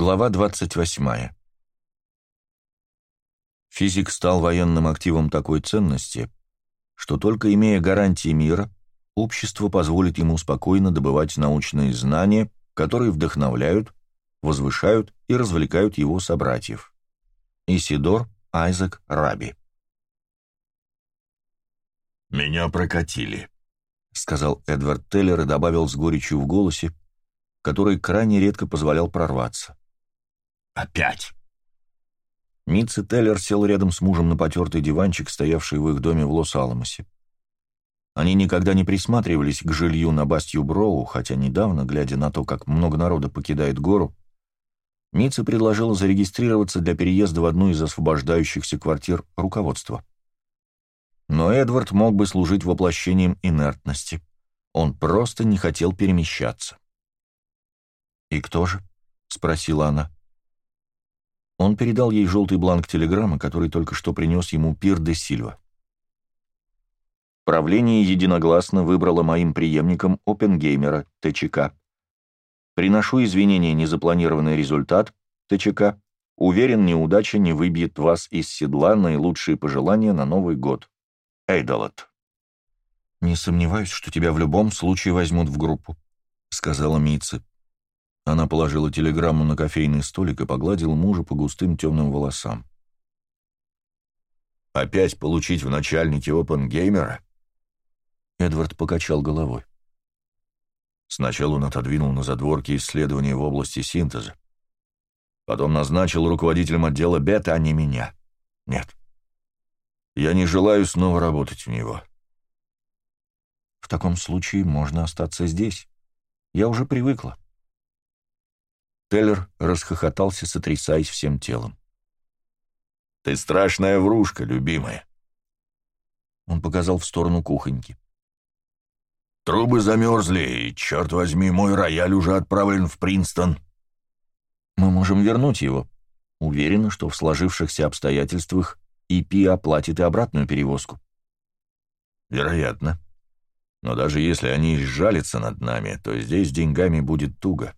Глава 28. Физик стал военным активом такой ценности, что только имея гарантии мира, общество позволит ему спокойно добывать научные знания, которые вдохновляют, возвышают и развлекают его собратьев. Исидор Айзек Раби «Меня прокатили», — сказал Эдвард Теллер и добавил с горечью в голосе, который крайне редко позволял прорваться. «Опять!» Митц Теллер сел рядом с мужем на потертый диванчик, стоявший в их доме в Лос-Аламосе. Они никогда не присматривались к жилью на Бастью Броу, хотя недавно, глядя на то, как много народа покидает гору, Митца предложила зарегистрироваться для переезда в одну из освобождающихся квартир руководства. Но Эдвард мог бы служить воплощением инертности. Он просто не хотел перемещаться. «И кто же?» — спросила она. Он передал ей желтый бланк телеграммы, который только что принес ему Пир де Сильва. Правление единогласно выбрало моим преемником Опенгеймера, ТЧК. Приношу извинения незапланированный результат, ТЧК. Уверен, неудача не выбьет вас из седла наилучшие пожелания на Новый год. Эйдолот. «Не сомневаюсь, что тебя в любом случае возьмут в группу», — сказала Митца. Она положила телеграмму на кофейный столик и погладила мужа по густым темным волосам. «Опять получить в начальнике опенгеймера?» Эдвард покачал головой. Сначала он отодвинул на задворки исследования в области синтеза. Потом назначил руководителем отдела бета, а не меня. Нет. Я не желаю снова работать у него. В таком случае можно остаться здесь. Я уже привыкла. Теллер расхохотался, сотрясаясь всем телом. «Ты страшная врушка, любимая!» Он показал в сторону кухоньки. «Трубы замерзли, и, черт возьми, мой рояль уже отправлен в Принстон». «Мы можем вернуть его. Уверена, что в сложившихся обстоятельствах ИП оплатит и обратную перевозку». «Вероятно. Но даже если они сжалятся над нами, то здесь деньгами будет туго.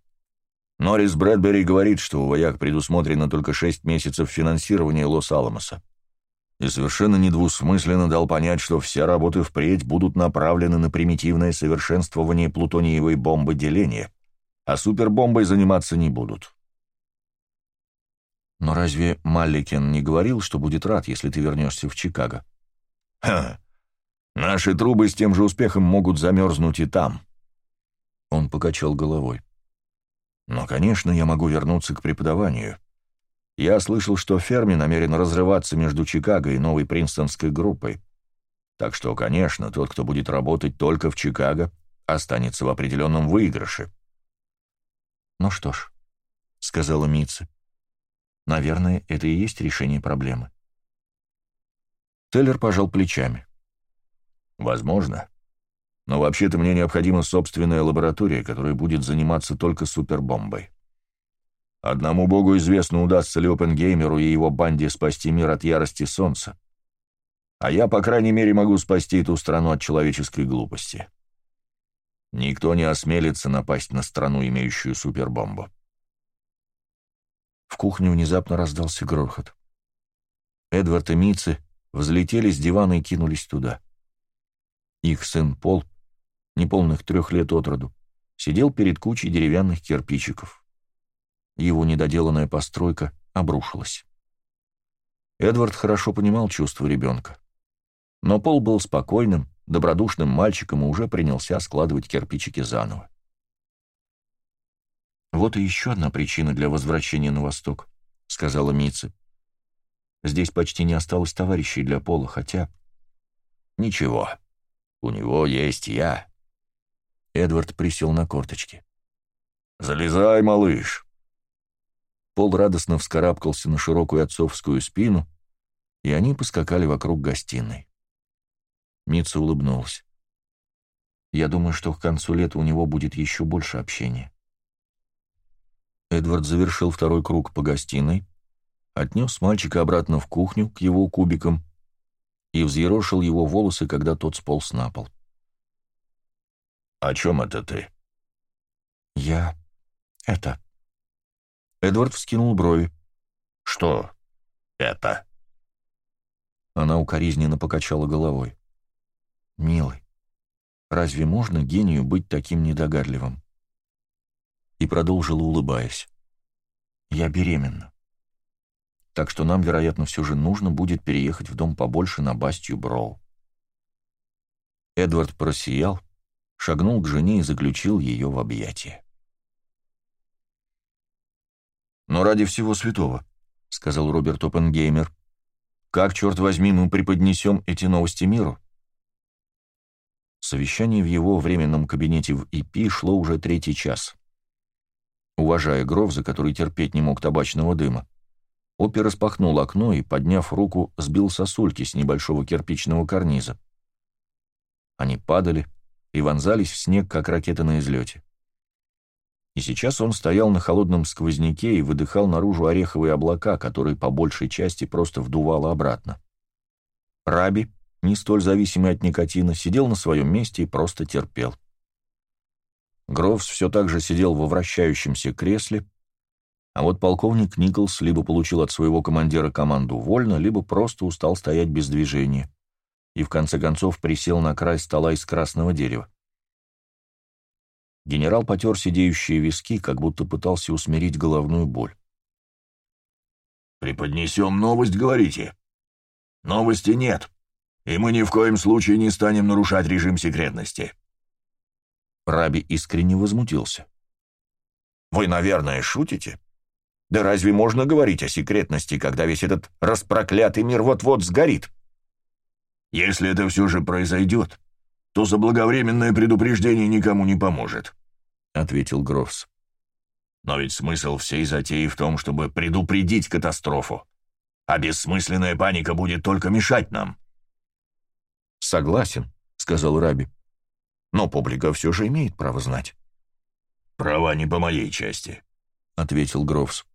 Норрис Брэдбери говорит, что у вояк предусмотрено только шесть месяцев финансирования Лос-Аламоса. И совершенно недвусмысленно дал понять, что все работы впредь будут направлены на примитивное совершенствование плутониевой бомбы деления, а супербомбой заниматься не будут. Но разве Малликен не говорил, что будет рад, если ты вернешься в Чикаго? Ха! Наши трубы с тем же успехом могут замерзнуть и там. Он покачал головой. Но, конечно, я могу вернуться к преподаванию. Я слышал, что Ферми намерен разрываться между Чикаго и новой принстонской группой. Так что, конечно, тот, кто будет работать только в Чикаго, останется в определенном выигрыше. «Ну что ж», — сказала Митца, — «наверное, это и есть решение проблемы». Теллер пожал плечами. «Возможно. Но вообще-то мне необходима собственная лаборатория, которая будет заниматься только супербомбой. Одному богу известно, удастся ли Опенгеймеру и его банде спасти мир от ярости солнца. А я, по крайней мере, могу спасти эту страну от человеческой глупости. Никто не осмелится напасть на страну, имеющую супербомбу. В кухне внезапно раздался грохот. Эдвард и Митцы взлетели с дивана и кинулись туда. Их сын Пол неполных трех лет от роду, сидел перед кучей деревянных кирпичиков. Его недоделанная постройка обрушилась. Эдвард хорошо понимал чувства ребенка. Но Пол был спокойным, добродушным мальчиком и уже принялся складывать кирпичики заново. «Вот и еще одна причина для возвращения на восток», — сказала Митца. «Здесь почти не осталось товарищей для Пола, хотя...» «Ничего, у него есть я», Эдвард присел на корточки. «Залезай, малыш!» Пол радостно вскарабкался на широкую отцовскую спину, и они поскакали вокруг гостиной. Митца улыбнулся. «Я думаю, что к концу лета у него будет еще больше общения». Эдвард завершил второй круг по гостиной, отнес мальчика обратно в кухню к его кубикам и взъерошил его волосы, когда тот сполз на пол. «О чем это ты?» «Я... это...» Эдвард вскинул брови. «Что это?» Она укоризненно покачала головой. «Милый, разве можно гению быть таким недогадливым?» И продолжила, улыбаясь. «Я беременна. Так что нам, вероятно, все же нужно будет переехать в дом побольше на Бастью Броу». Эдвард просиял, шагнул к жене и заключил ее в объятия. «Но ради всего святого», — сказал Роберт Оппенгеймер, — «как, черт возьми, мы преподнесем эти новости миру?» Совещание в его временном кабинете в ИП шло уже третий час. Уважая Гровза, который терпеть не мог табачного дыма, Оппи распахнул окно и, подняв руку, сбил сосульки с небольшого кирпичного карниза. Они падали и вонзались в снег, как ракеты на излете. И сейчас он стоял на холодном сквозняке и выдыхал наружу ореховые облака, которые по большей части просто вдувало обратно. Раби, не столь зависимый от никотина, сидел на своем месте и просто терпел. Гроувс все так же сидел во вращающемся кресле, а вот полковник Николс либо получил от своего командира команду вольно, либо просто устал стоять без движения и в конце концов присел на край стола из красного дерева. Генерал потер сидеющие виски, как будто пытался усмирить головную боль. «Преподнесем новость, говорите?» «Новости нет и мы ни в коем случае не станем нарушать режим секретности». Раби искренне возмутился. «Вы, наверное, шутите? Да разве можно говорить о секретности, когда весь этот распроклятый мир вот-вот сгорит? Если это все же произойдет, то заблаговременное предупреждение никому не поможет», — ответил Грофс. «Но ведь смысл всей затеи в том, чтобы предупредить катастрофу, а бессмысленная паника будет только мешать нам». «Согласен», — сказал Раби. «Но публика все же имеет право знать». «Права не по моей части», — ответил Грофс.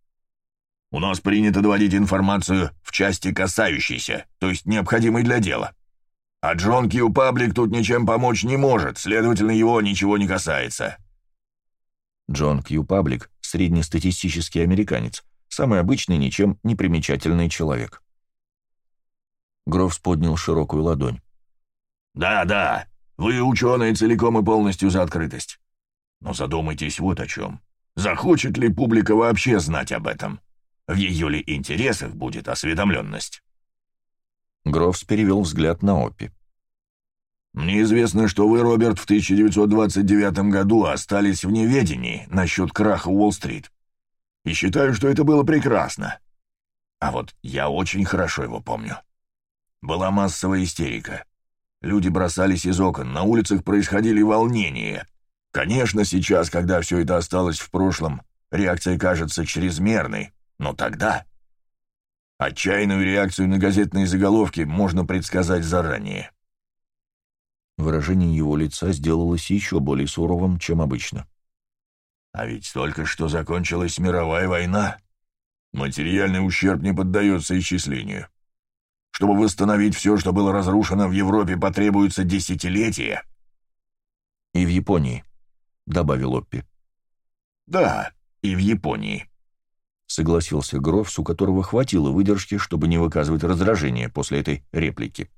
«У нас принято доводить информацию в части касающейся, то есть необходимой для дела. А Джон Кью Паблик тут ничем помочь не может, следовательно, его ничего не касается». Джон Кью Паблик — среднестатистический американец, самый обычный, ничем не примечательный человек. Грофс поднял широкую ладонь. Да-да, вы, ученые, целиком и полностью за открытость. Но задумайтесь вот о чем. Захочет ли публика вообще знать об этом? В ее ли интересах будет осведомленность? Грофс перевел взгляд на Оппи. «Мне известно, что вы, Роберт, в 1929 году остались в неведении насчет краха Уолл-стрит. И считаю, что это было прекрасно. А вот я очень хорошо его помню. Была массовая истерика. Люди бросались из окон, на улицах происходили волнения. Конечно, сейчас, когда все это осталось в прошлом, реакция кажется чрезмерной, но тогда... Отчаянную реакцию на газетные заголовки можно предсказать заранее. Выражение его лица сделалось еще более суровым, чем обычно. А ведь только что закончилась мировая война. Материальный ущерб не поддается исчислению. Чтобы восстановить все, что было разрушено в Европе, потребуется десятилетия». «И в Японии», — добавил Оппи. «Да, и в Японии», — согласился Грофс, у которого хватило выдержки, чтобы не выказывать раздражения после этой реплики.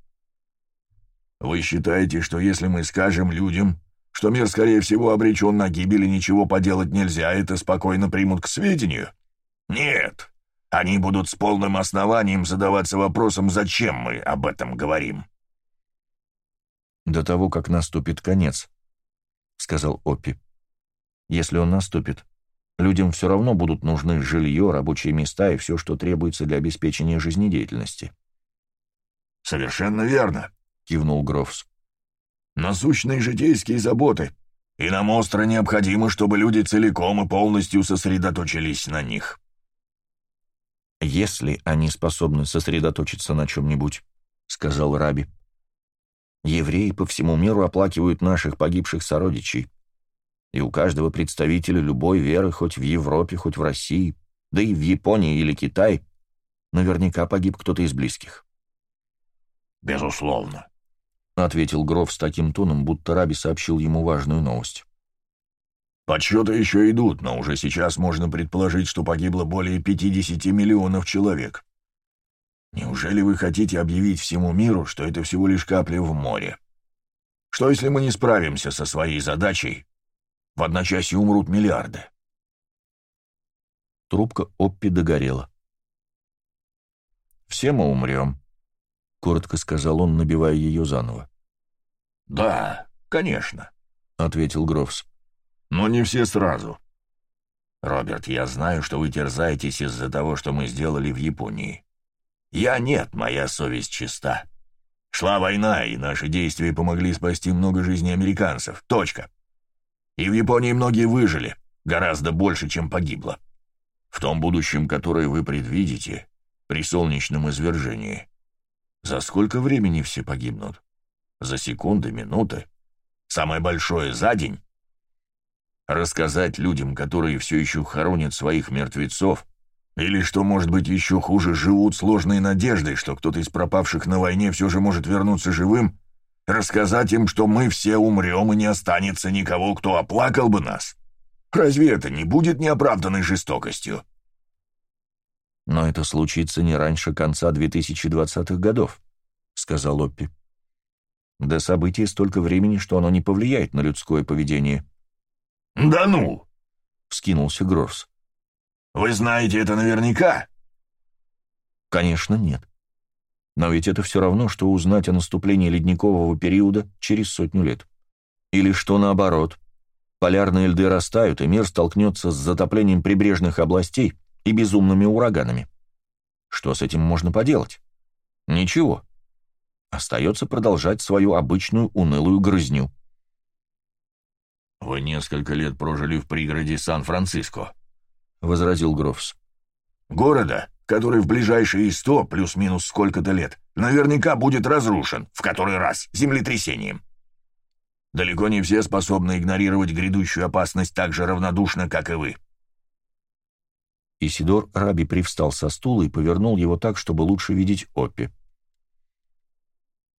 «Вы считаете, что если мы скажем людям, что мир, скорее всего, обречен на гибель и ничего поделать нельзя, это спокойно примут к сведению? Нет, они будут с полным основанием задаваться вопросом, зачем мы об этом говорим. «До того, как наступит конец», — сказал Оппи. «Если он наступит, людям все равно будут нужны жилье, рабочие места и все, что требуется для обеспечения жизнедеятельности». «Совершенно верно», — кивнул Грофс. «Насущные житейские заботы, и нам остро необходимо, чтобы люди целиком и полностью сосредоточились на них». «Если они способны сосредоточиться на чем-нибудь», — сказал Раби. «Евреи по всему миру оплакивают наших погибших сородичей, и у каждого представителя любой веры, хоть в Европе, хоть в России, да и в Японии или Китае, наверняка погиб кто-то из близких». «Безусловно», — ответил Гров с таким тоном, будто Раби сообщил ему важную новость. Подсчеты еще идут, но уже сейчас можно предположить, что погибло более 50 миллионов человек. Неужели вы хотите объявить всему миру, что это всего лишь капля в море? Что если мы не справимся со своей задачей? В одночасье умрут миллиарды. Трубка Оппи догорела. «Все мы умрем», — коротко сказал он, набивая ее заново. «Да, конечно», — ответил Грофс. «Но не все сразу. Роберт, я знаю, что вы терзаетесь из-за того, что мы сделали в Японии. Я нет, моя совесть чиста. Шла война, и наши действия помогли спасти много жизней американцев. Точка. И в Японии многие выжили, гораздо больше, чем погибло. В том будущем, которое вы предвидите, при солнечном извержении. За сколько времени все погибнут? За секунды, минуты? Самое большое за день? Рассказать людям, которые все еще хоронят своих мертвецов, или, что может быть еще хуже, живут сложной надеждой, что кто-то из пропавших на войне все же может вернуться живым, рассказать им, что мы все умрем и не останется никого, кто оплакал бы нас? Разве это не будет неоправданной жестокостью? «Но это случится не раньше конца 2020-х годов», — сказал Оппи. «До события столько времени, что оно не повлияет на людское поведение». «Да ну!» — вскинулся Грофс. «Вы знаете это наверняка?» «Конечно, нет. Но ведь это все равно, что узнать о наступлении ледникового периода через сотню лет. Или что наоборот. Полярные льды растают, и мир столкнется с затоплением прибрежных областей и безумными ураганами. Что с этим можно поделать? Ничего. Остается продолжать свою обычную унылую грызню. «Вы несколько лет прожили в пригороде Сан-Франциско», — возразил Грофс. «Города, который в ближайшие сто плюс-минус сколько-то лет наверняка будет разрушен, в который раз, землетрясением. Далеко не все способны игнорировать грядущую опасность так же равнодушно, как и вы». Исидор Раби привстал со стула и повернул его так, чтобы лучше видеть Оппи.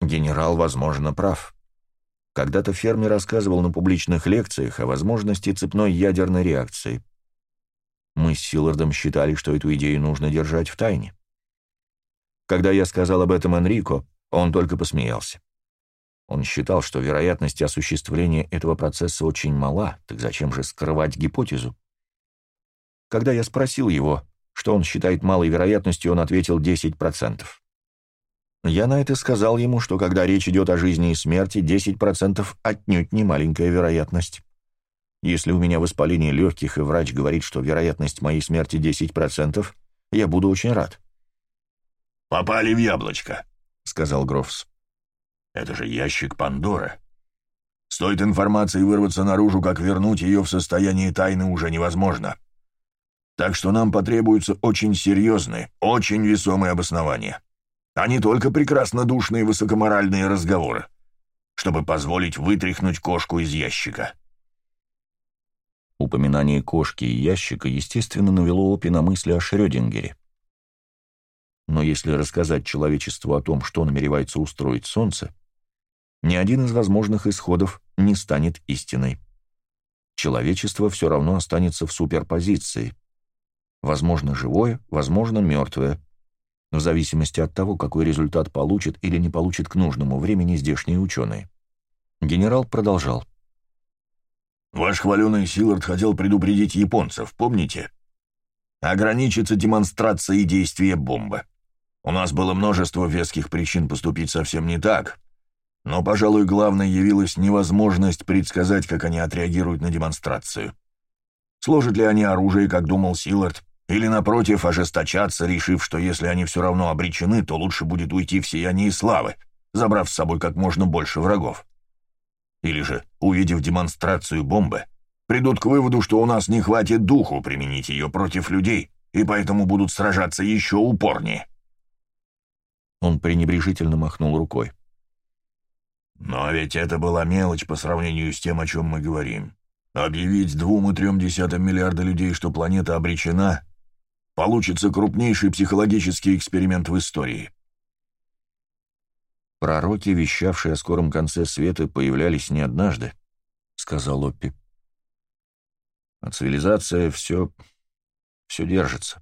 Генерал, возможно, прав. Когда-то фермер рассказывал на публичных лекциях о возможности цепной ядерной реакции. Мы с Силардом считали, что эту идею нужно держать в тайне. Когда я сказал об этом Энрико, он только посмеялся. Он считал, что вероятность осуществления этого процесса очень мала, так зачем же скрывать гипотезу? Когда я спросил его, что он считает малой вероятностью, он ответил 10%. Я на это сказал ему, что когда речь идет о жизни и смерти, 10% отнюдь не маленькая вероятность. Если у меня воспаление легких, и врач говорит, что вероятность моей смерти 10%, я буду очень рад. «Попали в яблочко», — сказал Грофс. «Это же ящик Пандоры. Стоит информации вырваться наружу, как вернуть ее в состояние тайны уже невозможно. Так что нам потребуются очень серьезные, очень весомые обоснования, а не только прекрасно душные высокоморальные разговоры, чтобы позволить вытряхнуть кошку из ящика». Упоминание кошки и ящика, естественно, навело Опи на мысли о Шрёдингере. Но если рассказать человечеству о том, что намеревается устроить Солнце, ни один из возможных исходов не станет истиной. Человечество все равно останется в суперпозиции. Возможно, живое, возможно, мертвое. В зависимости от того, какой результат получит или не получит к нужному времени здешние ученые. Генерал продолжал. Ваш хваленый Силард хотел предупредить японцев, помните? Ограничиться демонстрацией действия бомбы. У нас было множество веских причин поступить совсем не так, но, пожалуй, главной явилась невозможность предсказать, как они отреагируют на демонстрацию. Сложат ли они оружие, как думал Силард, или, напротив, ожесточаться, решив, что если они все равно обречены, то лучше будет уйти в сияние славы, забрав с собой как можно больше врагов или же, увидев демонстрацию бомбы, придут к выводу, что у нас не хватит духу применить ее против людей, и поэтому будут сражаться еще упорнее. Он пренебрежительно махнул рукой. Но ведь это была мелочь по сравнению с тем, о чем мы говорим. Объявить двум и трем десятым миллиарда людей, что планета обречена, получится крупнейший психологический эксперимент в истории. «Пророки, вещавшие о скором конце света, появлялись не однажды», — сказал Оппи. А цивилизация все... все держится.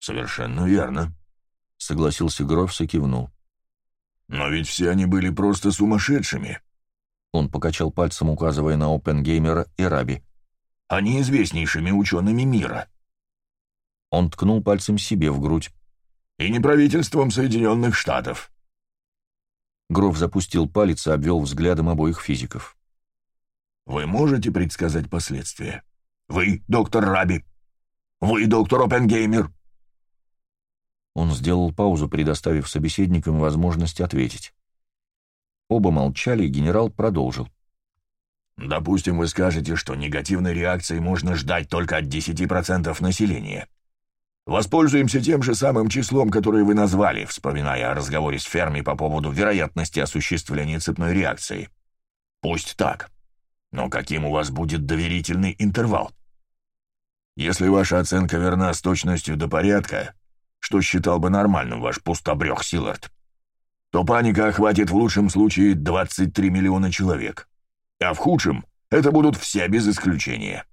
«Совершенно верно», — согласился Грофс и кивнул. «Но ведь все они были просто сумасшедшими». Он покачал пальцем, указывая на Опенгеймера и Раби. «Они известнейшими учеными мира». Он ткнул пальцем себе в грудь. «И не правительством Соединенных Штатов». Гроф запустил палец и обвел взглядом обоих физиков. «Вы можете предсказать последствия? Вы, доктор Раби? Вы, доктор Опенгеймер?» Он сделал паузу, предоставив собеседникам возможность ответить. Оба молчали, и генерал продолжил. «Допустим, вы скажете, что негативной реакции можно ждать только от 10% населения. Воспользуемся тем же самым числом, которое вы назвали, вспоминая о разговоре с Ферми по поводу вероятности осуществления цепной реакции. Пусть так. Но каким у вас будет доверительный интервал? Если ваша оценка верна с точностью до порядка, что считал бы нормальным ваш пустобрех Силард, то паника охватит в лучшем случае 23 миллиона человек, а в худшем это будут все без исключения.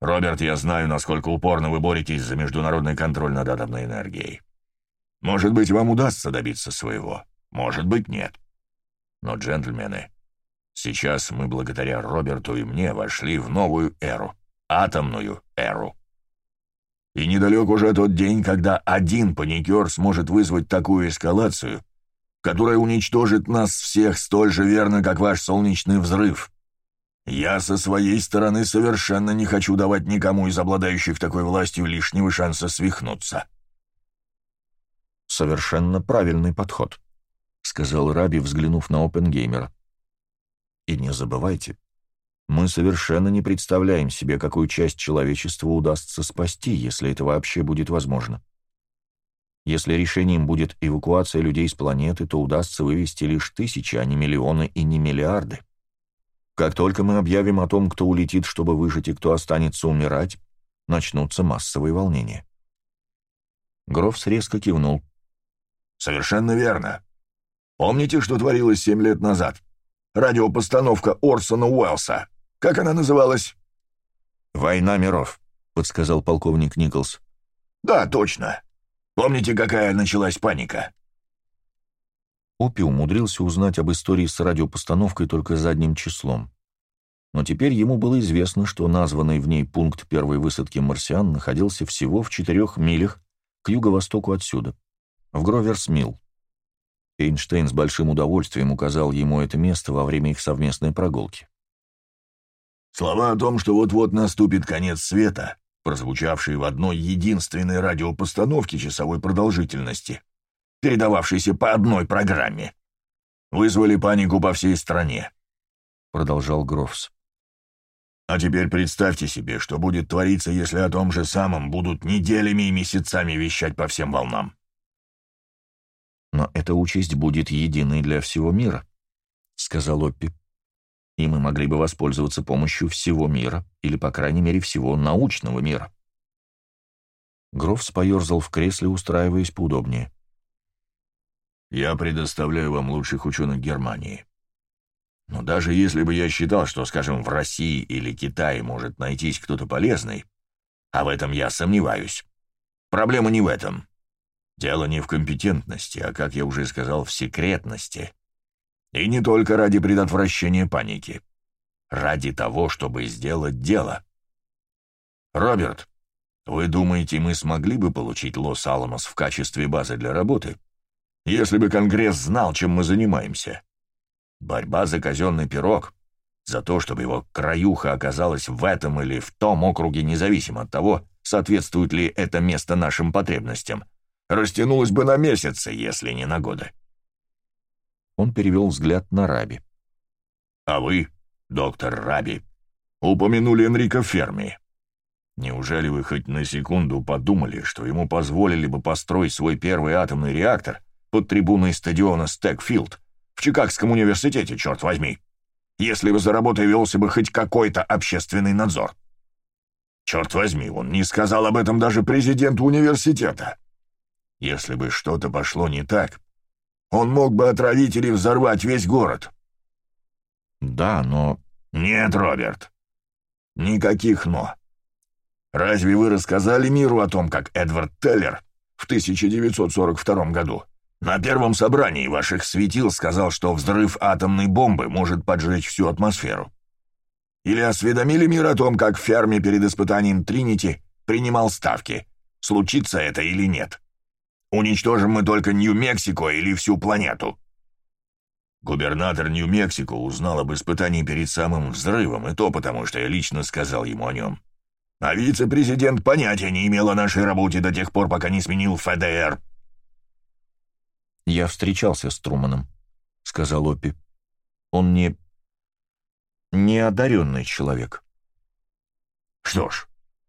Роберт, я знаю, насколько упорно вы боретесь за международный контроль над атомной энергией. Может быть, вам удастся добиться своего, может быть, нет. Но, джентльмены, сейчас мы благодаря Роберту и мне вошли в новую эру, атомную эру. И недалек уже тот день, когда один паникер сможет вызвать такую эскалацию, которая уничтожит нас всех столь же верно, как ваш солнечный взрыв. Я со своей стороны совершенно не хочу давать никому из обладающих такой властью лишнего шанса свихнуться. «Совершенно правильный подход», — сказал Раби, взглянув на Опенгеймера. «И не забывайте, мы совершенно не представляем себе, какую часть человечества удастся спасти, если это вообще будет возможно. Если решением будет эвакуация людей с планеты, то удастся вывести лишь тысячи, а не миллионы и не миллиарды. Как только мы объявим о том, кто улетит, чтобы выжить, и кто останется умирать, начнутся массовые волнения. Грофс резко кивнул. «Совершенно верно. Помните, что творилось семь лет назад? Радиопостановка Орсона Уэллса. Как она называлась?» «Война миров», — подсказал полковник Николс. «Да, точно. Помните, какая началась паника?» Опи умудрился узнать об истории с радиопостановкой только задним числом. Но теперь ему было известно, что названный в ней пункт первой высадки марсиан находился всего в четырех милях к юго-востоку отсюда, в Гроверс-Милл. Эйнштейн с большим удовольствием указал ему это место во время их совместной прогулки. Слова о том, что вот-вот наступит конец света, прозвучавшие в одной единственной радиопостановке часовой продолжительности, передававшейся по одной программе, вызвали панику по всей стране, — продолжал Грофс. А теперь представьте себе, что будет твориться, если о том же самом будут неделями и месяцами вещать по всем волнам. «Но эта участь будет единой для всего мира», — сказал Оппи и мы могли бы воспользоваться помощью всего мира, или, по крайней мере, всего научного мира. Грофс поерзал в кресле, устраиваясь поудобнее. «Я предоставляю вам лучших ученых Германии. Но даже если бы я считал, что, скажем, в России или Китае может найтись кто-то полезный, а в этом я сомневаюсь, проблема не в этом. Дело не в компетентности, а, как я уже сказал, в секретности. И не только ради предотвращения паники. Ради того, чтобы сделать дело. Роберт, вы думаете, мы смогли бы получить Лос-Аламос в качестве базы для работы, если бы Конгресс знал, чем мы занимаемся? Борьба за казенный пирог, за то, чтобы его краюха оказалась в этом или в том округе, независимо от того, соответствует ли это место нашим потребностям, растянулась бы на месяцы, если не на годы. Он перевел взгляд на Раби. «А вы, доктор Раби, упомянули Энрико Ферми. Неужели вы хоть на секунду подумали, что ему позволили бы построить свой первый атомный реактор под трибуной стадиона Стекфилд в Чикагском университете, черт возьми, если бы за работой велся бы хоть какой-то общественный надзор? Черт возьми, он не сказал об этом даже президенту университета. Если бы что-то пошло не так, он мог бы отравить или взорвать весь город. Да, но... Нет, Роберт. Никаких «но». Разве вы рассказали миру о том, как Эдвард Теллер в 1942 году на первом собрании ваших светил сказал, что взрыв атомной бомбы может поджечь всю атмосферу? Или осведомили мир о том, как в ферме перед испытанием Тринити принимал ставки, случится это или нет? Уничтожим мы только Нью-Мексико или всю планету? Губернатор Нью-Мексико узнал об испытании перед самым взрывом, и то потому, что я лично сказал ему о нем. А вице-президент понятия не имел о нашей работе до тех пор, пока не сменил ФДР. «Я встречался с Труманом», — сказал Оппи. «Он не... неодаренный человек». «Что ж,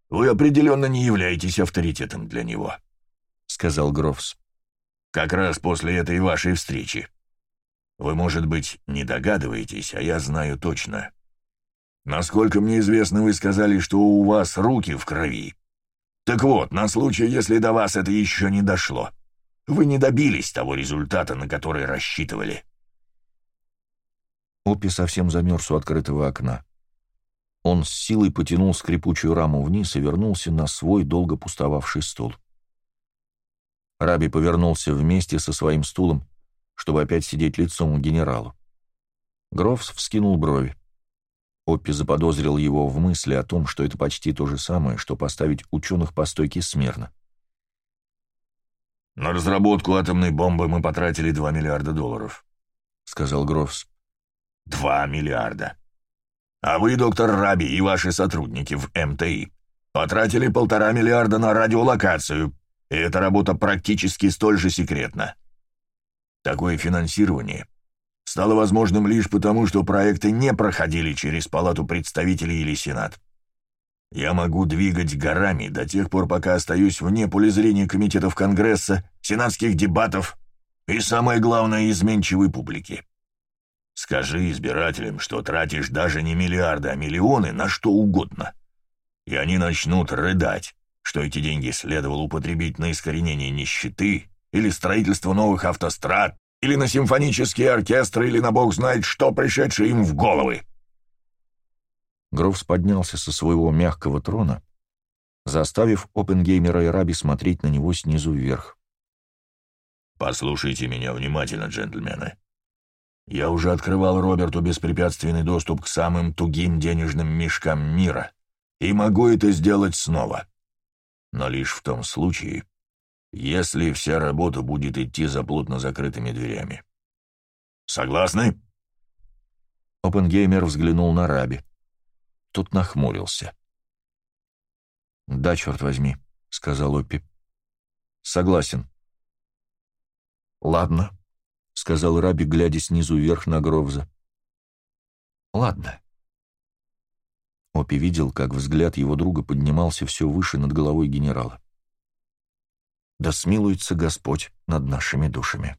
вы определенно не являетесь авторитетом для него», — сказал Грофс. «Как раз после этой вашей встречи. Вы, может быть, не догадываетесь, а я знаю точно. Насколько мне известно, вы сказали, что у вас руки в крови. Так вот, на случай, если до вас это еще не дошло, вы не добились того результата, на который рассчитывали. Опи совсем замерз у открытого окна. Он с силой потянул скрипучую раму вниз и вернулся на свой долго пустовавший стул. Раби повернулся вместе со своим стулом, чтобы опять сидеть лицом к генералу. Грофс вскинул брови. Оппи заподозрил его в мысли о том, что это почти то же самое, что поставить ученых по стойке смирно. «На разработку атомной бомбы мы потратили 2 миллиарда долларов», — сказал Грофс. «Два миллиарда. А вы, доктор Раби, и ваши сотрудники в МТИ потратили полтора миллиарда на радиолокацию, и эта работа практически столь же секретна. Такое финансирование стало возможным лишь потому, что проекты не проходили через Палату представителей или Сенат. Я могу двигать горами до тех пор, пока остаюсь вне поля зрения комитетов Конгресса, сенатских дебатов и, самое главное, изменчивой публики. Скажи избирателям, что тратишь даже не миллиарды, а миллионы на что угодно. И они начнут рыдать, что эти деньги следовало употребить на искоренение нищеты или строительство новых автострад или на симфонические оркестры, или на бог знает что, пришедшее им в головы. Грофс поднялся со своего мягкого трона, заставив Опенгеймера и Раби смотреть на него снизу вверх. «Послушайте меня внимательно, джентльмены. Я уже открывал Роберту беспрепятственный доступ к самым тугим денежным мешкам мира, и могу это сделать снова. Но лишь в том случае, если вся работа будет идти за плотно закрытыми дверями. Согласны?» Опенгеймер взглянул на Раби. Тот нахмурился. «Да, черт возьми», — сказал Оппи. «Согласен». «Ладно», — сказал Раби, глядя снизу вверх на Гровза. «Ладно». Оппи видел, как взгляд его друга поднимался все выше над головой генерала да смилуется Господь над нашими душами.